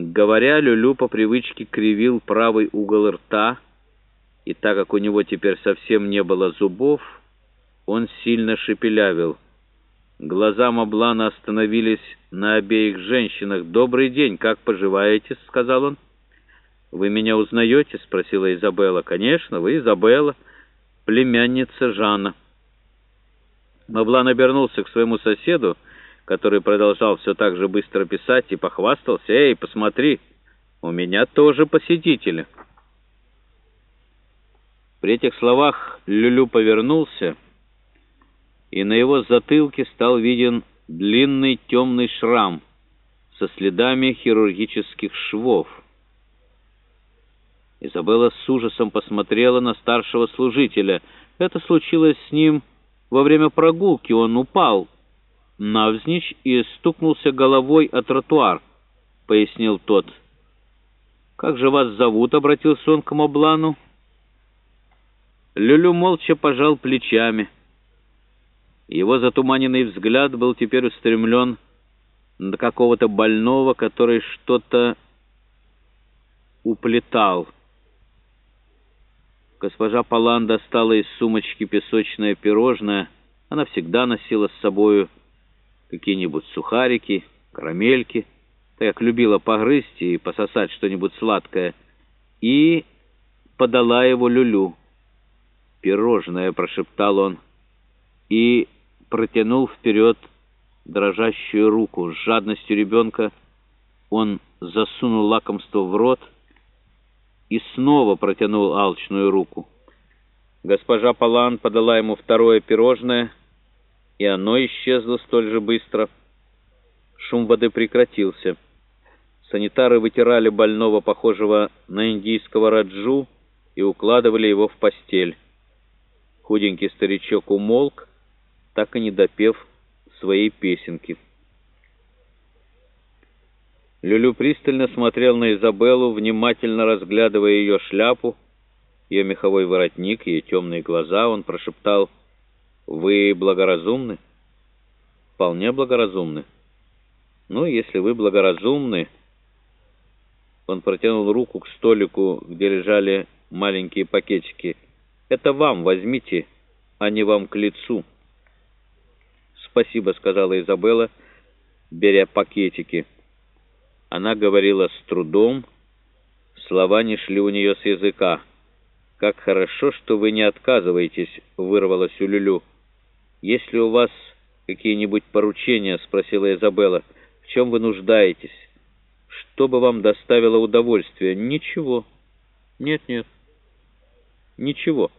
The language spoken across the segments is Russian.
Говоря, Люлю по привычке кривил правый угол рта, и так как у него теперь совсем не было зубов, он сильно шепелявил. Глаза Маблана остановились на обеих женщинах. «Добрый день, как поживаете?» — сказал он. «Вы меня узнаете?» — спросила Изабелла. «Конечно, вы Изабелла, племянница Жана». Маблан обернулся к своему соседу, который продолжал все так же быстро писать, и похвастался. «Эй, посмотри, у меня тоже посетители». При этих словах Люлю повернулся, и на его затылке стал виден длинный темный шрам со следами хирургических швов. Изабелла с ужасом посмотрела на старшего служителя. Это случилось с ним во время прогулки. Он упал навзничь и стукнулся головой о тротуар, — пояснил тот. «Как же вас зовут?» — обратился он к Моблану. Люлю молча пожал плечами. Его затуманенный взгляд был теперь устремлен на какого-то больного, который что-то уплетал. Госпожа Палан достала из сумочки песочное пирожное. Она всегда носила с собою какие-нибудь сухарики, карамельки, так любила погрызть и пососать что-нибудь сладкое, и подала его Люлю. «Пирожное», — прошептал он, и протянул вперед дрожащую руку. С жадностью ребенка он засунул лакомство в рот и снова протянул алчную руку. Госпожа Палан подала ему второе пирожное — и оно исчезло столь же быстро. Шум воды прекратился. Санитары вытирали больного, похожего на индийского раджу, и укладывали его в постель. Худенький старичок умолк, так и не допев своей песенки. Люлю пристально смотрел на Изабеллу, внимательно разглядывая ее шляпу, ее меховой воротник, ее темные глаза. Он прошептал «Вы благоразумны?» «Вполне благоразумны». «Ну, если вы благоразумны...» Он протянул руку к столику, где лежали маленькие пакетики. «Это вам возьмите, а не вам к лицу». «Спасибо», — сказала Изабелла, беря пакетики. Она говорила с трудом, слова не шли у нее с языка. «Как хорошо, что вы не отказываетесь», — вырвалась у Люлю. «Есть ли у вас какие-нибудь поручения?» — спросила Изабелла. «В чем вы нуждаетесь? Что бы вам доставило удовольствие?» «Ничего. Нет-нет. Ничего.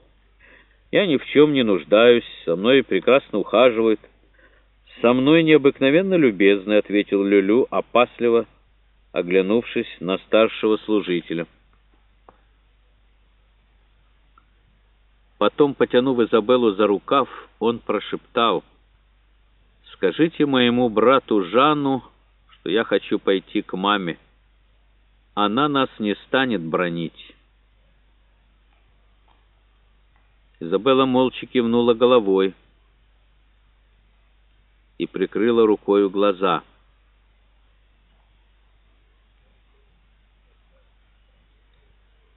Я ни в чем не нуждаюсь, со мной прекрасно ухаживают». «Со мной необыкновенно любезны», — ответил Люлю, опасливо оглянувшись на старшего служителя. Потом, потянув Изабеллу за рукав, он прошептал, «Скажите моему брату Жанну, что я хочу пойти к маме. Она нас не станет бронить». Изабелла молча кивнула головой и прикрыла рукою глаза.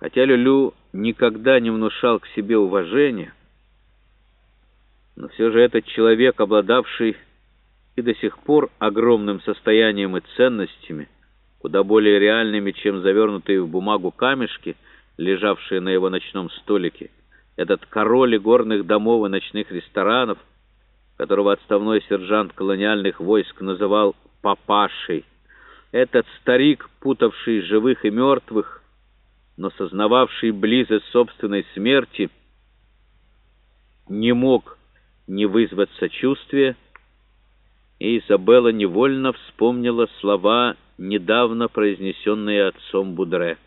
Хотя Люлю никогда не внушал к себе уважения, но все же этот человек, обладавший и до сих пор огромным состоянием и ценностями, куда более реальными, чем завернутые в бумагу камешки, лежавшие на его ночном столике, этот король горных домов и ночных ресторанов, которого отставной сержант колониальных войск называл «папашей», этот старик, путавший живых и мертвых, но сознававший близость собственной смерти, не мог не вызвать сочувствия, и Изабелла невольно вспомнила слова, недавно произнесенные отцом Будре.